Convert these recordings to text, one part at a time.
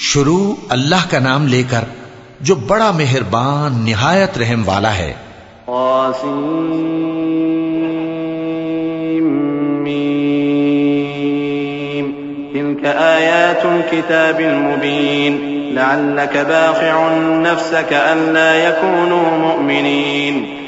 शुरू अल्लाह का नाम लेकर जो बड़ा मेहरबान निहायत रहम वाला है। किताब मुबीन। लअल्लक बाखिउन नफ्सक अल्ला यकूनू मुमिनीन।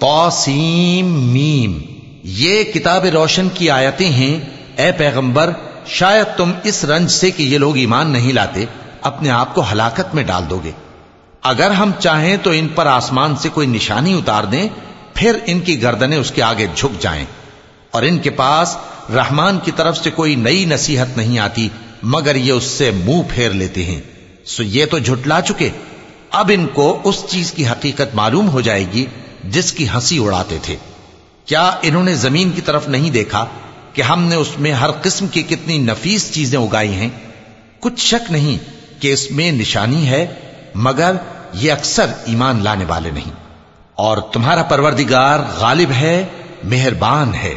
तौसीम मीम ये किताब रोशन की आयतें हैं ए पैगंबर शायद तुम इस रंज से कि ये लोग ईमान नहीं लाते अपने आप को हलाकत में डाल दोगे अगर हम चाहें तो इन पर आसमान से कोई निशानी उतार दें, फिर इनकी गर्दनें उसके आगे झुक जाएँ। और इनके पास रहमान की तरफ़ से कोई नई नसीहत नहीं आती, मगर ये उससे मुँह फेर लेते हैं। सो ये तो झुटला चुके। अब इनको उस चीज़ की हकीकत मालूम हो जाएगी, जिसकी हँसी उड़ाते थे। क्या इन्होंने ज़मीन की तरफ़ नहीं देखा कि हमने उसमें हर किस्म की कितनी नफीस चीज़ें उगाई हैं? कुछ शक नहीं कि इसमें निशानी है, मगर ये अक्सर ईमान लाने वाले नहीं और तुम्हारा परवरदिगार गालिब है मेहरबान है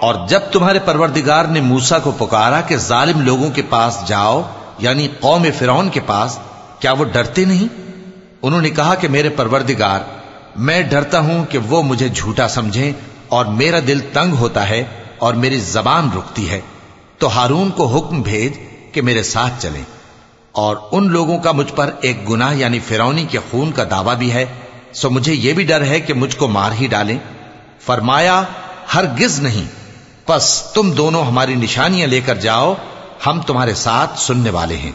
और जब तुम्हारे परवरदिगार ने मूसा को पुकारा कि जालिम लोगों के पास जाओ यानी कौम फिरौन के पास क्या वो डरते नहीं उन्होंने कहा कि मेरे परवरदिगार मैं डरता हूं कि वो मुझे झूठा समझें और मेरा दिल तंग होता है और मेरी जबान रुकती है तो हारून को हुक्म भेज कि मेरे साथ चलें और उन लोगों का मुझ पर एक गुनाह यानी फिरौनी के खून का दावा भी है सो मुझे यह भी डर है कि मुझको मार ही डालें फरमाया हर गिज नहीं बस तुम दोनों हमारी निशानियां लेकर जाओ हम तुम्हारे साथ सुनने वाले हैं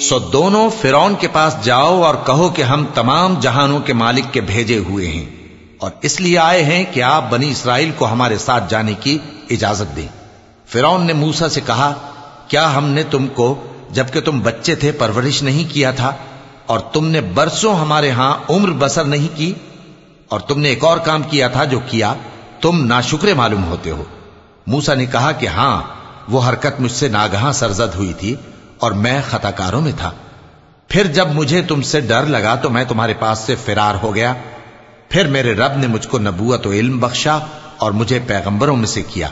सो दोनों फिरौन के पास जाओ और कहो कि हम तमाम जहानों के मालिक के भेजे हुए हैं और इसलिए आए हैं कि आप बनी इसराइल को हमारे साथ जाने की इजाज़त दें। फिरौन ने मूसा से कहा, क्या हमने तुमको, जबकि तुम बच्चे थे, परवरिश नहीं किया था और तुमने बरसों हमारे यहाँ उम्र बसर नहीं की? और तुमने एक और काम किया था जो किया, तुम नाशुक्रे मालूम होते हो। मूसा ने कहा कि हाँ, वो हरकत मुझसे नागहा सरजद हुई थी और मैं खताकारों में था फिर जब मुझे तुमसे डर लगा तो मैं तुम्हारे पास से फिरार हो गया फिर मेरे रब ने मुझको नबूत इल्म बख्शा और मुझे पैगंबरों में से किया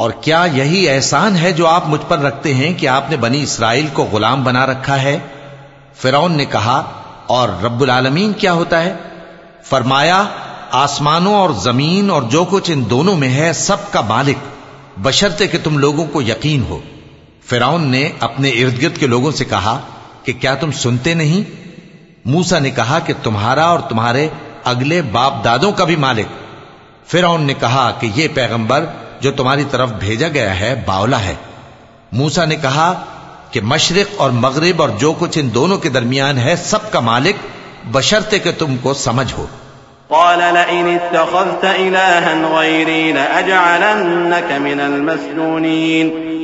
और क्या यही एहसान है जो आप मुझ पर रखते हैं कि आपने बनी इसराइल को गुलाम बना रखा है फिरौन ने कहा और रब्बुल आलमीन क्या होता है फरमाया आसमानों और जमीन और जो कुछ इन दोनों में है सब का मालिक बशर्ते कि तुम लोगों को यकीन हो फिरौन ने अपने इर्द गिर्द के लोगों से कहा कि क्या तुम सुनते नहीं मूसा ने कहा कि तुम्हारा और तुम्हारे अगले बाप दादों का भी मालिक। फिर ने कहा कि यह पैगंबर जो तुम्हारी तरफ़ भेजा गया है, बावला है। मूसा ने कहा कि मशरक और मगरब और जो कुछ इन दोनों के दरमियान है, सबका मालिक, बशर्ते कि तुमको समझ हो।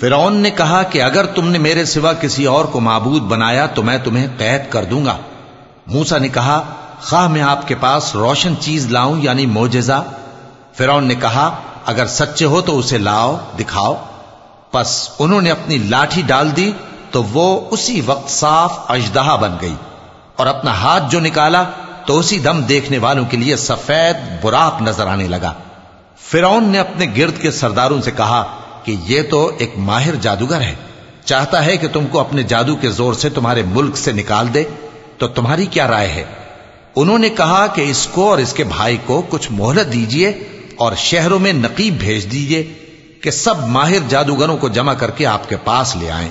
फिरौन ने कहा कि अगर तुमने मेरे सिवा किसी और को माबूद बनाया तो मैं तुम्हें कैद कर दूंगा मूसा ने कहा खा मैं आपके पास रोशन चीज लाऊं यानी मोजेजा फिर ने कहा, अगर सच्चे हो तो उसे लाओ, दिखाओ। बस उन्होंने अपनी लाठी डाल दी तो वो उसी वक्त साफ़ अजदहा बन गई और अपना हाथ जो निकाला तो उसी दम देखने वालों के लिए सफ़ेद बुराक नज़र आने लगा। फिर ने अपने गिर्द के सरदारों से कहा कि यह तो एक माहिर जादूगर है। चाहता है कि तुमको अपने जादू के ज़ोर से तुम्हारे मुल्क से निकाल दे तो तुम्हारी क्या राय है? उन्होंने कहा कि इसको और इसके भाई को कुछ मोहलत दीजिए और शहरों में नकीब भेज दीजिए कि सब माहिर जादूगरों को जमा करके आपके पास ले आए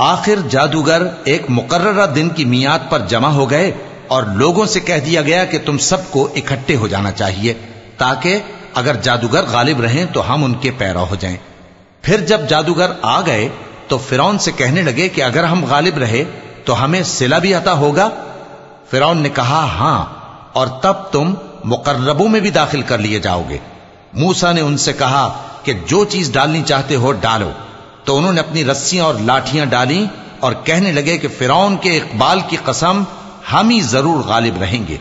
आखिर जादूगर एक मुकर्रा दिन की मियाद पर जमा हो गए और लोगों से कह दिया गया कि तुम सबको इकट्ठे हो जाना चाहिए ताकि अगर जादूगर गालिब रहें तो हम उनके पैरा हो जाएं। फिर जब जादूगर आ गए तो फिरौन से कहने लगे कि अगर हम गालिब रहे तो हमें सिला भी अता होगा। फिरौन ने कहा, हाँ, और तब तुम मुकर्रबों में भी दाखिल कर लिए जाओगे। मूसा ने उनसे कहा कि जो चीज़ डालनी चाहते हो, डालो। तो उन्होंने अपनी रस्सियाँ और लाठियाँ डाली और कहने लगे कि फिरौन के इकबाल की कसम, हम ही ज़रूर गालिब रहेंगे।